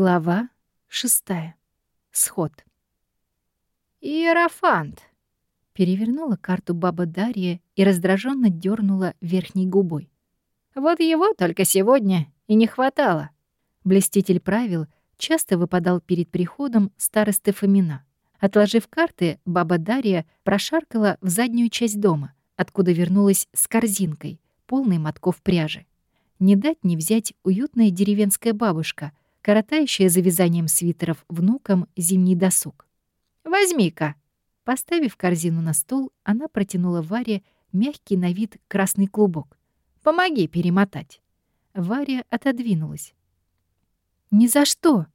Глава шестая. Сход. «Иерофант!» Перевернула карту баба Дарья и раздраженно дернула верхней губой. «Вот его только сегодня и не хватало». Блеститель правил часто выпадал перед приходом старосты Фомина. Отложив карты, баба Дарья прошаркала в заднюю часть дома, откуда вернулась с корзинкой, полной мотков пряжи. Не дать не взять уютная деревенская бабушка — коротающая за вязанием свитеров внукам зимний досуг. «Возьми-ка!» Поставив корзину на стол, она протянула Варе мягкий на вид красный клубок. «Помоги перемотать». Варя отодвинулась. «Ни за что!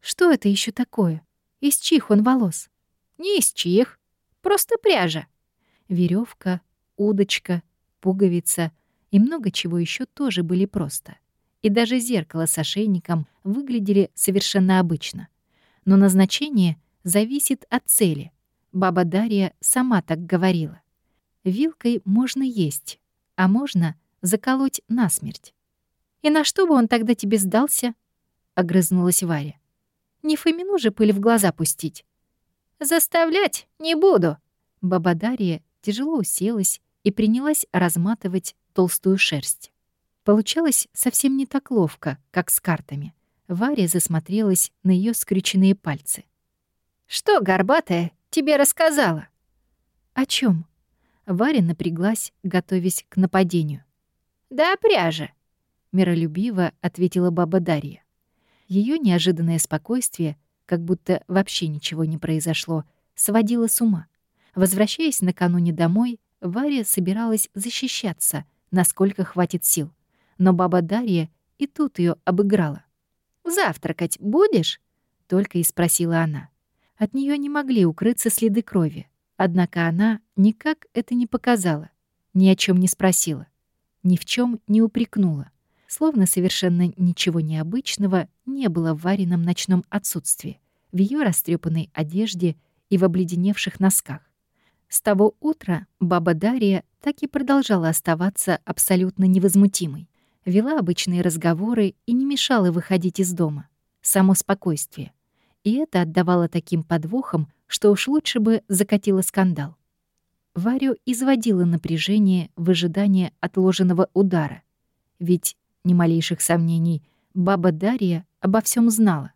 Что это еще такое? Из чих он волос?» «Не из чих, просто пряжа». Веревка, удочка, пуговица и много чего еще тоже были просто — и даже зеркало с ошейником выглядели совершенно обычно. Но назначение зависит от цели. Баба Дарья сама так говорила. Вилкой можно есть, а можно заколоть насмерть. «И на что бы он тогда тебе сдался?» — огрызнулась Варя. «Не Фомину же пыль в глаза пустить». «Заставлять не буду». Баба Дарья тяжело уселась и принялась разматывать толстую шерсть. Получалось совсем не так ловко, как с картами. Варя засмотрелась на ее скрюченные пальцы. «Что, горбатая, тебе рассказала?» «О чем? Варя напряглась, готовясь к нападению. «Да пряжа», — миролюбиво ответила баба Дарья. Ее неожиданное спокойствие, как будто вообще ничего не произошло, сводило с ума. Возвращаясь накануне домой, Варя собиралась защищаться, насколько хватит сил но баба Дарья и тут ее обыграла. «Завтракать будешь?» — только и спросила она. От нее не могли укрыться следы крови, однако она никак это не показала, ни о чем не спросила, ни в чем не упрекнула, словно совершенно ничего необычного не было в Варином ночном отсутствии, в ее растрепанной одежде и в обледеневших носках. С того утра баба Дарья так и продолжала оставаться абсолютно невозмутимой вела обычные разговоры и не мешала выходить из дома. Само спокойствие. И это отдавало таким подвохом, что уж лучше бы закатила скандал. Варю изводило напряжение в ожидании отложенного удара. Ведь, ни малейших сомнений, баба Дарья обо всем знала.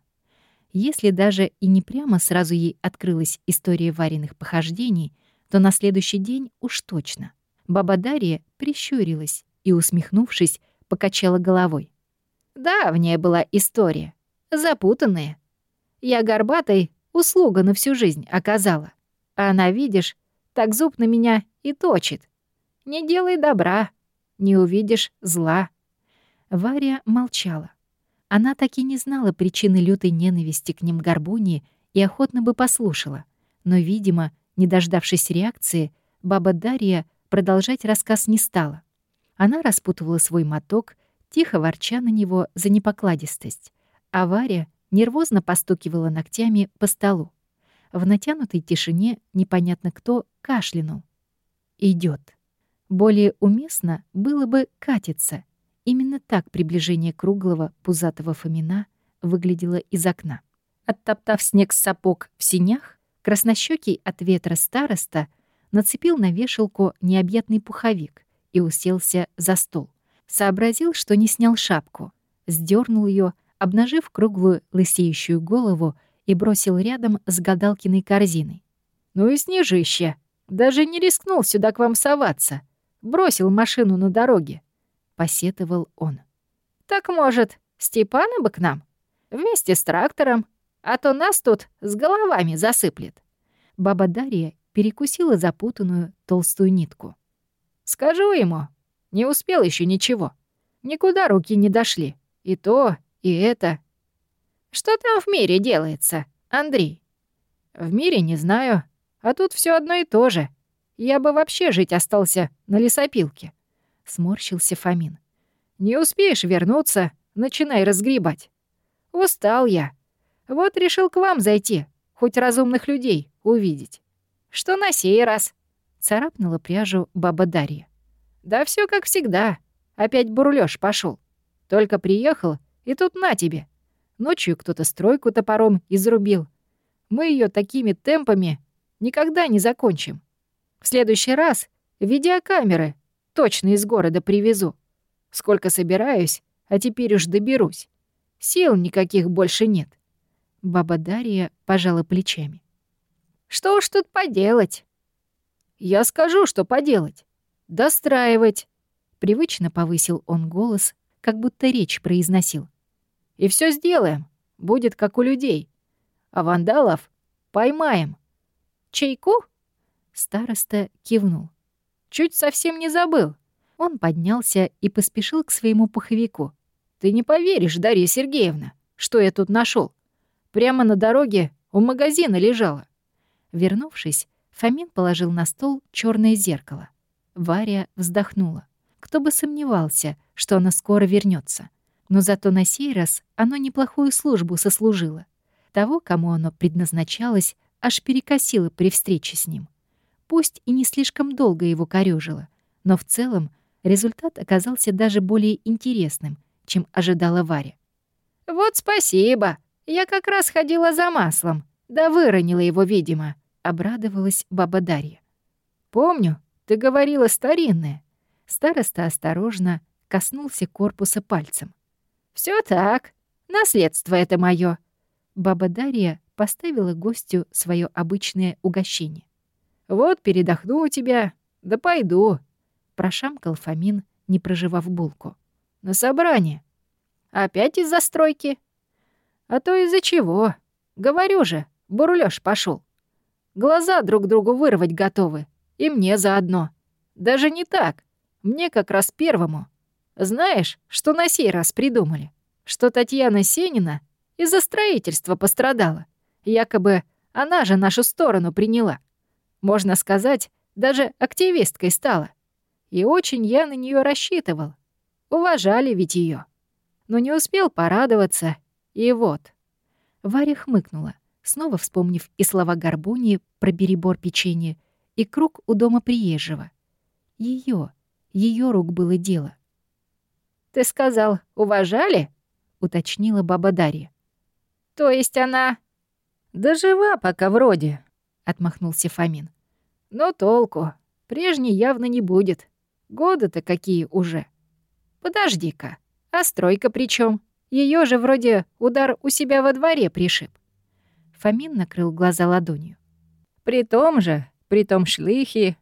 Если даже и не прямо сразу ей открылась история вареных похождений, то на следующий день уж точно. Баба Дарья прищурилась и, усмехнувшись, покачала головой. Давняя была история, запутанная. Я горбатой услуга на всю жизнь оказала. А она, видишь, так зуб на меня и точит. Не делай добра, не увидишь зла. Варя молчала. Она так и не знала причины лютой ненависти к ним Горбуни и охотно бы послушала. Но, видимо, не дождавшись реакции, баба Дарья продолжать рассказ не стала. Она распутывала свой моток, тихо ворча на него за непокладистость, а Варя нервозно постукивала ногтями по столу. В натянутой тишине непонятно кто кашлянул. Идет. Более уместно было бы катиться. Именно так приближение круглого пузатого Фомина выглядело из окна. Оттоптав снег с сапог в синях, краснощёкий от ветра староста нацепил на вешалку необъятный пуховик, и уселся за стол. Сообразил, что не снял шапку, сдернул ее, обнажив круглую лысеющую голову и бросил рядом с гадалкиной корзиной. «Ну и снежище! Даже не рискнул сюда к вам соваться. Бросил машину на дороге», — посетовал он. «Так, может, Степана бы к нам? Вместе с трактором, а то нас тут с головами засыплет». Баба Дарья перекусила запутанную толстую нитку. Скажу ему. Не успел еще ничего. Никуда руки не дошли. И то, и это. Что там в мире делается, Андрей? В мире не знаю. А тут все одно и то же. Я бы вообще жить остался на лесопилке. Сморщился Фомин. Не успеешь вернуться, начинай разгребать. Устал я. Вот решил к вам зайти, хоть разумных людей увидеть. Что на сей раз? Царапнула пряжу баба Дарья. «Да все как всегда. Опять бурлёж пошел. Только приехал, и тут на тебе. Ночью кто-то стройку топором изрубил. Мы ее такими темпами никогда не закончим. В следующий раз видеокамеры точно из города привезу. Сколько собираюсь, а теперь уж доберусь. Сил никаких больше нет. Баба Дарья пожала плечами. Что уж тут поделать? Я скажу, что поделать. Достраивать. Привычно повысил он голос, как будто речь произносил. И все сделаем. Будет как у людей. А вандалов поймаем. Чайку? Староста кивнул. Чуть совсем не забыл. Он поднялся и поспешил к своему пуховику. Ты не поверишь, Дарья Сергеевна, что я тут нашел. Прямо на дороге у магазина лежала. Вернувшись, Фомин положил на стол черное зеркало. Варя вздохнула. Кто бы сомневался, что она скоро вернется. Но зато на сей раз оно неплохую службу сослужило. Того, кому оно предназначалось, аж перекосило при встрече с ним. Пусть и не слишком долго его корёжило, но в целом результат оказался даже более интересным, чем ожидала Варя. «Вот спасибо! Я как раз ходила за маслом, да выронила его, видимо», — обрадовалась баба Дарья. «Помню, ты говорила старинное». Староста осторожно коснулся корпуса пальцем. Все так. Наследство это мое. Баба Дарья поставила гостю свое обычное угощение. «Вот передохну у тебя, да пойду», — прошамкал Фомин, не проживав булку. «На собрание. Опять из-за стройки? А то из-за чего? Говорю же, бурлёж пошел. Глаза друг другу вырвать готовы. И мне заодно. Даже не так. Мне как раз первому. Знаешь, что на сей раз придумали? Что Татьяна Сенина из-за строительства пострадала. Якобы она же нашу сторону приняла. Можно сказать, даже активисткой стала. И очень я на нее рассчитывал. Уважали ведь ее. Но не успел порадоваться. И вот. Варя хмыкнула, снова вспомнив и слова Горбуни про перебор печенья, и круг у дома приезжего. Ее, ее рук было дело. «Ты сказал, уважали?» — уточнила баба Дарья. «То есть она...» «Да жива пока вроде», — отмахнулся Фомин. «Но толку. Прежней явно не будет. Годы-то какие уже. Подожди-ка, а стройка при чем? Ее же вроде удар у себя во дворе пришиб». Фомин накрыл глаза ладонью. «При том же, при том шлыхи,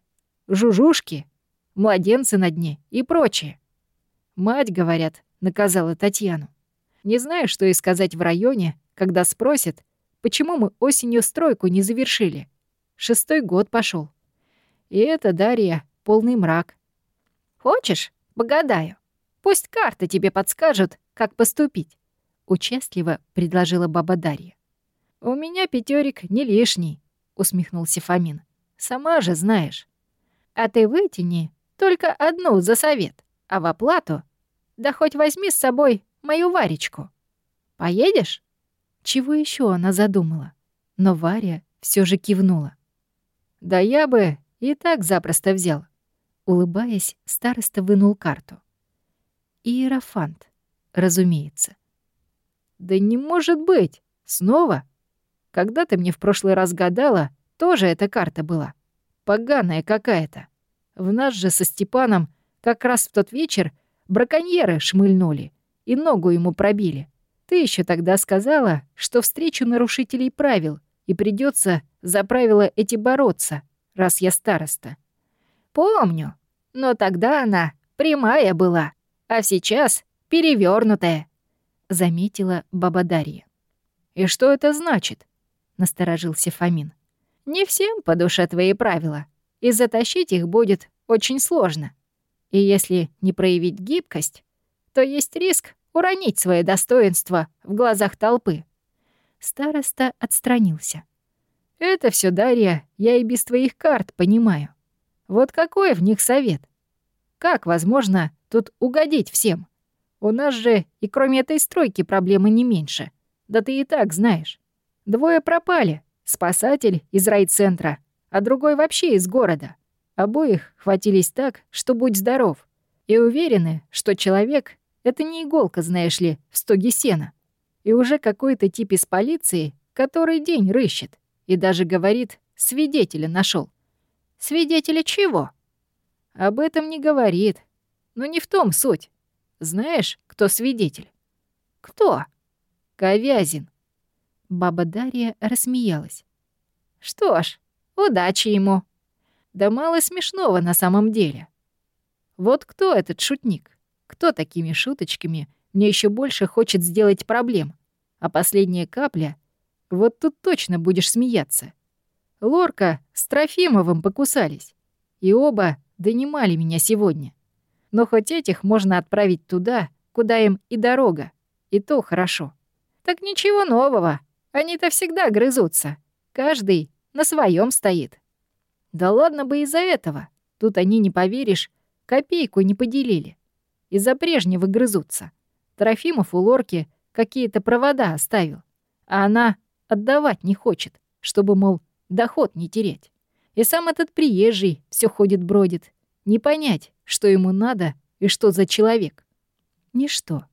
жужушки, младенцы на дне и прочее. Мать, говорят, наказала Татьяну. Не знаю, что и сказать в районе, когда спросят, почему мы осенью стройку не завершили. Шестой год пошел. И это, Дарья, полный мрак. Хочешь, погадаю? Пусть карты тебе подскажут, как поступить. Участливо предложила баба Дарья. «У меня пятерик не лишний», — усмехнулся Фомин. «Сама же знаешь. А ты вытяни только одну за совет а в оплату... Да хоть возьми с собой мою Варечку. Поедешь?» Чего еще она задумала? Но Варя все же кивнула. «Да я бы и так запросто взял». Улыбаясь, староста вынул карту. Иерофант, разумеется. «Да не может быть! Снова? Когда ты мне в прошлый раз гадала, тоже эта карта была. Поганая какая-то. В нас же со Степаном как раз в тот вечер браконьеры шмыльнули и ногу ему пробили. Ты еще тогда сказала, что встречу нарушителей правил, и придется за правила эти бороться, раз я староста. Помню, но тогда она прямая была, а сейчас перевернутая, заметила баба Дарья. И что это значит? Насторожился Фомин. Не всем по душе твои правила, и затащить их будет очень сложно. И если не проявить гибкость, то есть риск уронить свое достоинство в глазах толпы. Староста отстранился. «Это все, Дарья, я и без твоих карт понимаю. Вот какой в них совет? Как возможно тут угодить всем? У нас же и кроме этой стройки проблемы не меньше. Да ты и так знаешь. Двое пропали. Спасатель из райцентра, а другой вообще из города. Обоих хватились так, что будь здоров. И уверены, что человек — это не иголка, знаешь ли, в стоге сена. И уже какой-то тип из полиции, который день рыщет, и даже говорит, свидетеля нашел. Свидетеля чего? Об этом не говорит. Но не в том суть. Знаешь, кто свидетель? Кто? Ковязин. Баба Дарья рассмеялась. Что ж, удачи ему. Да мало смешного на самом деле. Вот кто этот шутник? Кто такими шуточками мне еще больше хочет сделать проблем? А последняя капля — вот тут точно будешь смеяться. Лорка с Трофимовым покусались. И оба донимали меня сегодня. Но хоть этих можно отправить туда, куда им и дорога. И то хорошо. Так ничего нового. Они-то всегда грызутся. Каждый на своем стоит. Да ладно бы из-за этого. Тут они, не поверишь, копейку не поделили. Из-за прежнего грызутся. Трофимов у Лорки какие-то провода оставил. А она отдавать не хочет, чтобы, мол, доход не терять. И сам этот приезжий все ходит-бродит. Не понять, что ему надо и что за человек. Ничто.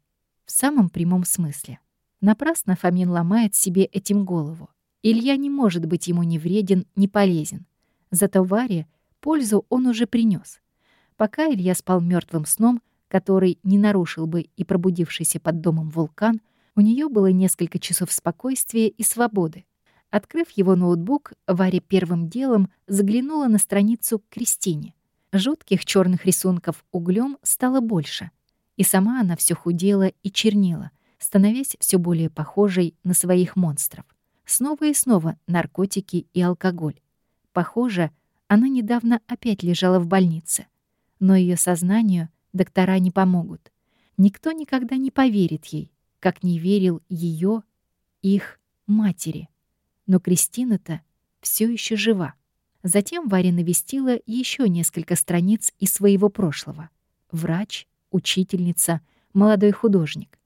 В самом прямом смысле. Напрасно Фомин ломает себе этим голову. Илья не может быть ему ни вреден, ни полезен. Зато Варе пользу он уже принес. Пока Илья спал мертвым сном, который не нарушил бы и пробудившийся под домом вулкан, у нее было несколько часов спокойствия и свободы. Открыв его ноутбук, Варя первым делом заглянула на страницу к Кристине. Жутких черных рисунков углем стало больше, и сама она все худела и чернела, становясь все более похожей на своих монстров. Снова и снова наркотики и алкоголь. Похоже, она недавно опять лежала в больнице. Но ее сознанию доктора не помогут. Никто никогда не поверит ей, как не верил ее, их матери. Но Кристина-то все еще жива. Затем Варя навестила еще несколько страниц из своего прошлого. Врач, учительница, молодой художник.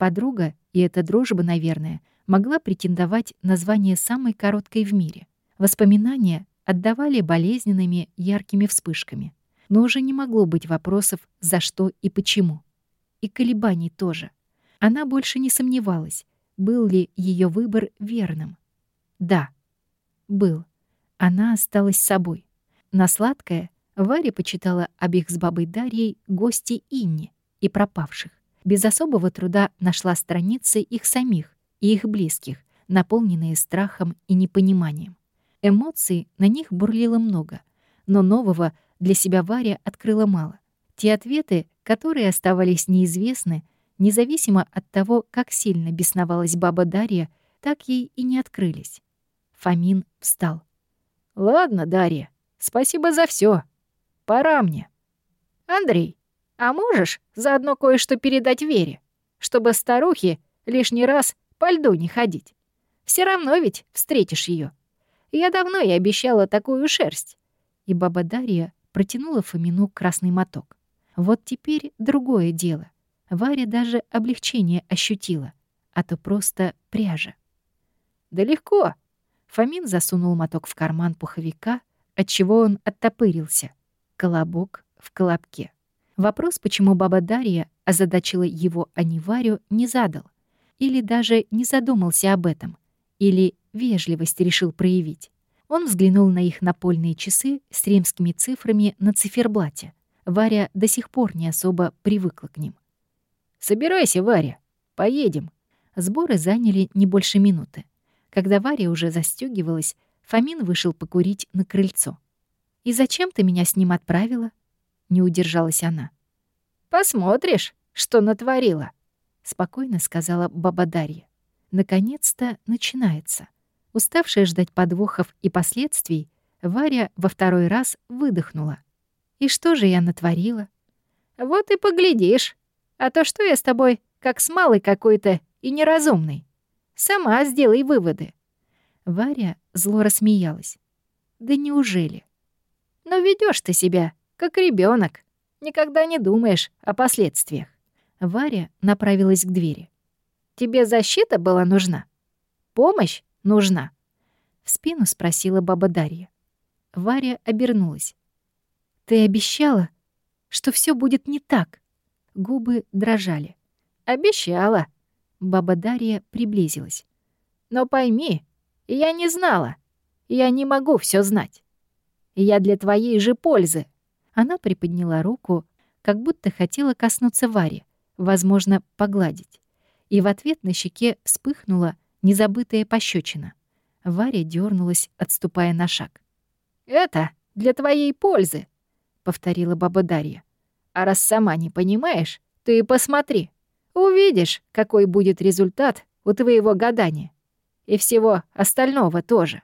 Подруга, и эта дружба, наверное, могла претендовать на звание самой короткой в мире. Воспоминания отдавали болезненными яркими вспышками. Но уже не могло быть вопросов «за что и почему». И колебаний тоже. Она больше не сомневалась, был ли ее выбор верным. Да, был. Она осталась собой. На сладкое Варя почитала об их с бабой Дарьей гости Инни и пропавших. Без особого труда нашла страницы их самих и их близких, наполненные страхом и непониманием. Эмоций на них бурлило много, но нового для себя Варя открыла мало. Те ответы, которые оставались неизвестны, независимо от того, как сильно бесновалась баба Дарья, так ей и не открылись. Фомин встал. «Ладно, Дарья, спасибо за все. Пора мне. Андрей, а можешь заодно кое-что передать Вере, чтобы старухе лишний раз по льду не ходить? Все равно ведь встретишь ее. Я давно и обещала такую шерсть». И баба Дарья протянула Фомину красный моток. Вот теперь другое дело. Варя даже облегчение ощутила, а то просто пряжа. «Да легко. Фомин засунул моток в карман пуховика, отчего он оттопырился. Колобок в колобке. Вопрос, почему баба Дарья озадачила его, а не Варю, не задал. Или даже не задумался об этом. Или вежливость решил проявить. Он взглянул на их напольные часы с римскими цифрами на циферблате. Варя до сих пор не особо привыкла к ним. «Собирайся, Варя, поедем». Сборы заняли не больше минуты. Когда Варя уже застегивалась, Фомин вышел покурить на крыльцо. «И зачем ты меня с ним отправила?» — не удержалась она. «Посмотришь, что натворила», — спокойно сказала баба Дарья. Наконец-то начинается. Уставшая ждать подвохов и последствий, Варя во второй раз выдохнула. «И что же я натворила?» «Вот и поглядишь. А то что я с тобой, как с малой какой-то и неразумной?» Сама сделай выводы». Варя зло рассмеялась. «Да неужели?» «Но ведешь ты себя, как ребенок. Никогда не думаешь о последствиях». Варя направилась к двери. «Тебе защита была нужна? Помощь нужна?» В спину спросила баба Дарья. Варя обернулась. «Ты обещала, что все будет не так?» Губы дрожали. «Обещала. Баба Дарья приблизилась. «Но пойми, я не знала. Я не могу все знать. Я для твоей же пользы». Она приподняла руку, как будто хотела коснуться Вари, возможно, погладить. И в ответ на щеке вспыхнула незабытая пощечина. Варя дернулась, отступая на шаг. «Это для твоей пользы», — повторила баба Дарья. «А раз сама не понимаешь, ты посмотри. Увидишь, какой будет результат у твоего гадания. И всего остального тоже».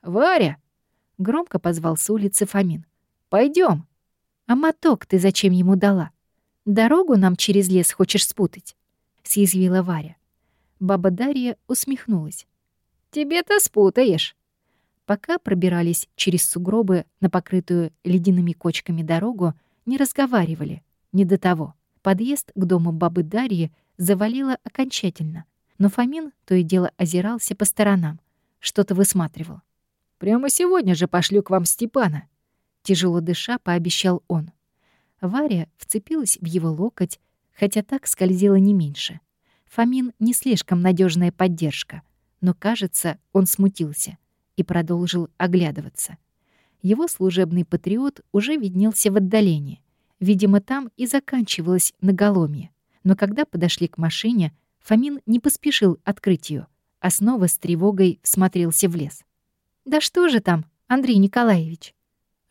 «Варя!» — громко позвал с улицы Фомин. Пойдем. «А моток ты зачем ему дала? Дорогу нам через лес хочешь спутать?» — съязвила Варя. Баба Дарья усмехнулась. «Тебе-то спутаешь». Пока пробирались через сугробы на покрытую ледяными кочками дорогу, не разговаривали. Не до того. Подъезд к дому бабы Дарьи завалило окончательно. Но Фомин то и дело озирался по сторонам, что-то высматривал. «Прямо сегодня же пошлю к вам Степана», — тяжело дыша пообещал он. Варя вцепилась в его локоть, хотя так скользила не меньше. Фомин не слишком надежная поддержка, но, кажется, он смутился и продолжил оглядываться. Его служебный патриот уже виднелся в отдалении. Видимо, там и заканчивалось наголомье. Но когда подошли к машине, Фомин не поспешил открыть ее, а снова с тревогой смотрелся в лес. «Да что же там, Андрей Николаевич?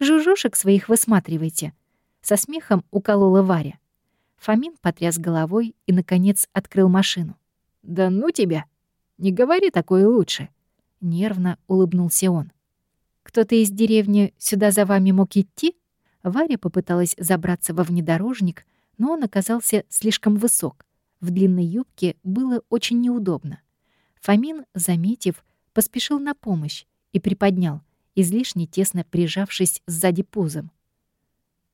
Жужушек своих высматривайте!» Со смехом уколола Варя. Фомин потряс головой и, наконец, открыл машину. «Да ну тебя! Не говори такое лучше!» Нервно улыбнулся он. «Кто-то из деревни сюда за вами мог идти?» Варя попыталась забраться во внедорожник, но он оказался слишком высок. В длинной юбке было очень неудобно. Фомин, заметив, поспешил на помощь и приподнял, излишне тесно прижавшись сзади пузом.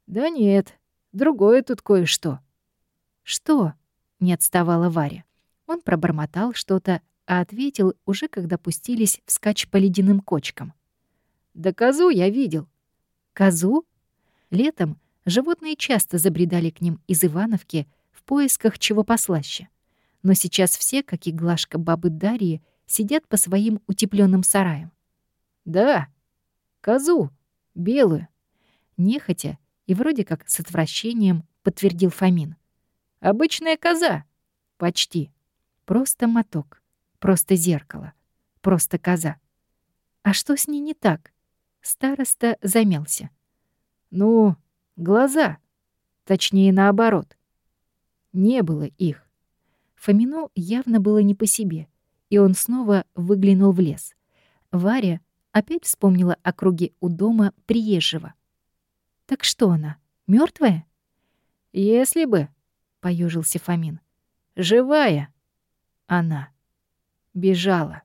«Да нет, другое тут кое-что», «Что?» — не отставала Варя. Он пробормотал что-то, а ответил уже когда пустились вскачь по ледяным кочкам. «Да козу я видел». «Козу?» Летом животные часто забредали к ним из Ивановки в поисках чего послаще. Но сейчас все, как и Глашка бабы Дарьи, сидят по своим утепленным сараям. «Да, козу, белую». Нехотя и вроде как с отвращением подтвердил Фомин. Обычная коза. Почти. Просто моток. Просто зеркало. Просто коза. А что с ней не так? Староста замялся. Ну, глаза. Точнее, наоборот. Не было их. Фомину явно было не по себе, и он снова выглянул в лес. Варя опять вспомнила о круге у дома приезжего. «Так что она, мертвая? «Если бы», — поежился Фомин. «Живая!» Она. Бежала.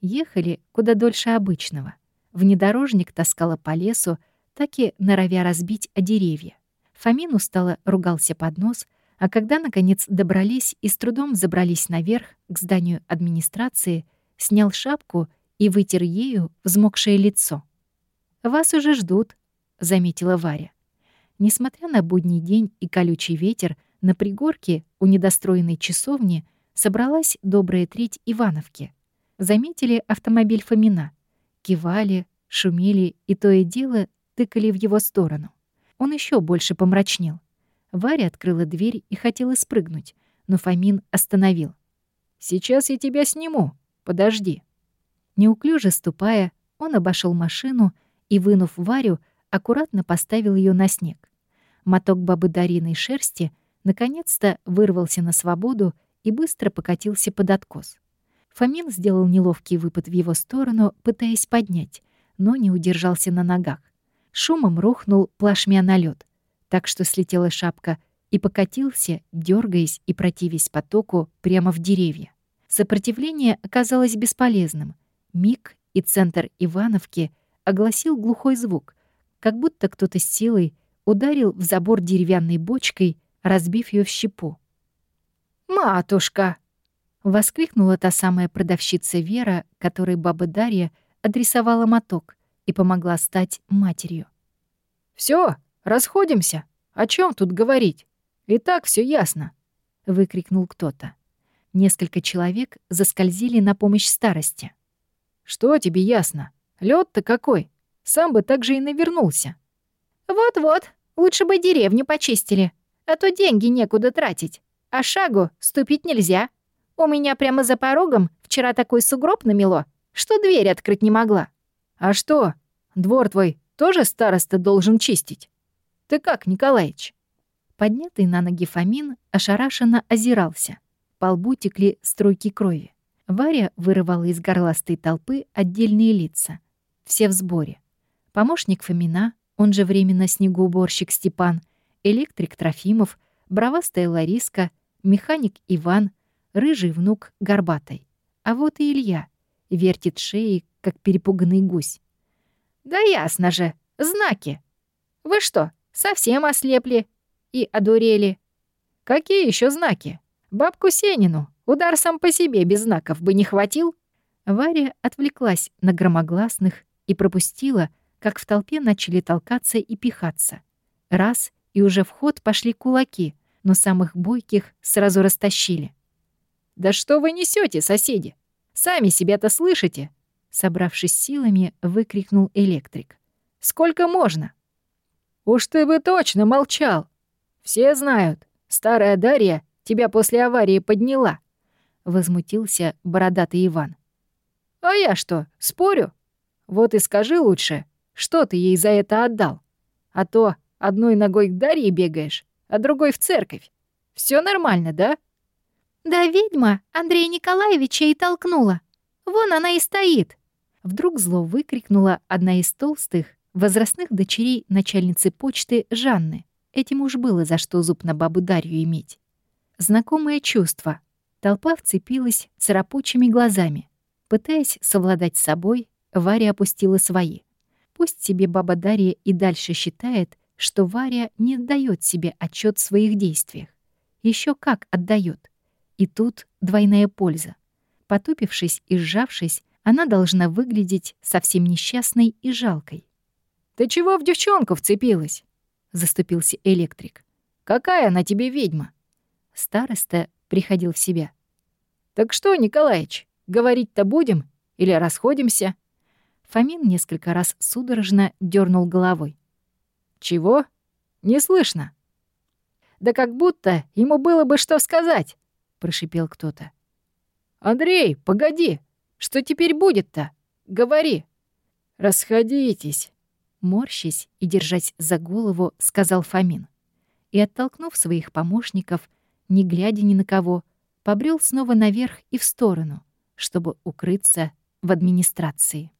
Ехали куда дольше обычного. Внедорожник таскала по лесу, так и норовя разбить о деревья. Фомин устало ругался под нос, а когда, наконец, добрались и с трудом забрались наверх к зданию администрации, снял шапку и вытер ею взмокшее лицо. «Вас уже ждут», — заметила Варя. Несмотря на будний день и колючий ветер, на пригорке у недостроенной часовни собралась добрая треть Ивановки. Заметили автомобиль Фомина. Кивали, шумели и то и дело тыкали в его сторону. Он еще больше помрачнел. Варя открыла дверь и хотела спрыгнуть, но Фомин остановил. «Сейчас я тебя сниму. Подожди». Неуклюже ступая, он обошел машину и, вынув Варю, аккуратно поставил ее на снег. Моток бабы Дариной шерсти наконец-то вырвался на свободу и быстро покатился под откос. Фомин сделал неловкий выпад в его сторону, пытаясь поднять, но не удержался на ногах. Шумом рухнул плашмя на лед, так что слетела шапка и покатился, дергаясь и противясь потоку прямо в деревья. Сопротивление оказалось бесполезным. Миг и центр Ивановки огласил глухой звук, как будто кто-то силой ударил в забор деревянной бочкой, разбив ее в щепу. «Матушка!» — воскликнула та самая продавщица Вера, которой баба Дарья адресовала моток и помогла стать матерью. Все, расходимся. О чем тут говорить? И так все ясно!» — выкрикнул кто-то. Несколько человек заскользили на помощь старости. «Что тебе ясно? лед то какой? Сам бы так же и навернулся». «Вот-вот, лучше бы деревню почистили, а то деньги некуда тратить, а шагу ступить нельзя. У меня прямо за порогом вчера такой сугроб намело, что дверь открыть не могла». «А что, двор твой тоже староста должен чистить? Ты как, Николаич?» Поднятый на ноги Фомин ошарашенно озирался. По лбу текли струйки крови. Варя вырывала из горластой толпы отдельные лица. Все в сборе. Помощник Фомина, он же временно снегоуборщик Степан, электрик Трофимов, бравастая Лариска, механик Иван, рыжий внук Горбатой. А вот и Илья. Вертит шеей, как перепуганный гусь. «Да ясно же! Знаки! Вы что, совсем ослепли?» и одурели. Какие еще знаки? Бабку Сенину удар сам по себе без знаков бы не хватил. Варя отвлеклась на громогласных и пропустила, как в толпе начали толкаться и пихаться. Раз, и уже в ход пошли кулаки, но самых бойких сразу растащили. «Да что вы несете, соседи? Сами себя-то слышите?» Собравшись силами, выкрикнул электрик. «Сколько можно?» «Уж ты бы точно молчал!» Все знают, старая Дарья тебя после аварии подняла», — возмутился бородатый Иван. «А я что, спорю? Вот и скажи лучше, что ты ей за это отдал? А то одной ногой к Дарье бегаешь, а другой в церковь. Все нормально, да?» «Да ведьма Андрея Николаевича и толкнула. Вон она и стоит!» Вдруг зло выкрикнула одна из толстых, возрастных дочерей начальницы почты Жанны. Этим уж было за что зуб на бабу Дарью иметь. Знакомое чувство. Толпа вцепилась царапучими глазами. Пытаясь совладать с собой, Варя опустила свои. Пусть себе баба Дарья и дальше считает, что Варя не отдает себе отчет в своих действиях. Еще как отдает. И тут двойная польза. Потупившись и сжавшись, она должна выглядеть совсем несчастной и жалкой. «Ты чего в девчонку вцепилась?» — заступился электрик. «Какая она тебе ведьма?» Староста приходил в себя. «Так что, Николаич, говорить-то будем или расходимся?» Фомин несколько раз судорожно дернул головой. «Чего? Не слышно». «Да как будто ему было бы что сказать», — прошипел кто-то. «Андрей, погоди! Что теперь будет-то? Говори!» «Расходитесь!» морщись и держась за голову, сказал Фомин. И, оттолкнув своих помощников, не глядя ни на кого, побрел снова наверх и в сторону, чтобы укрыться в администрации.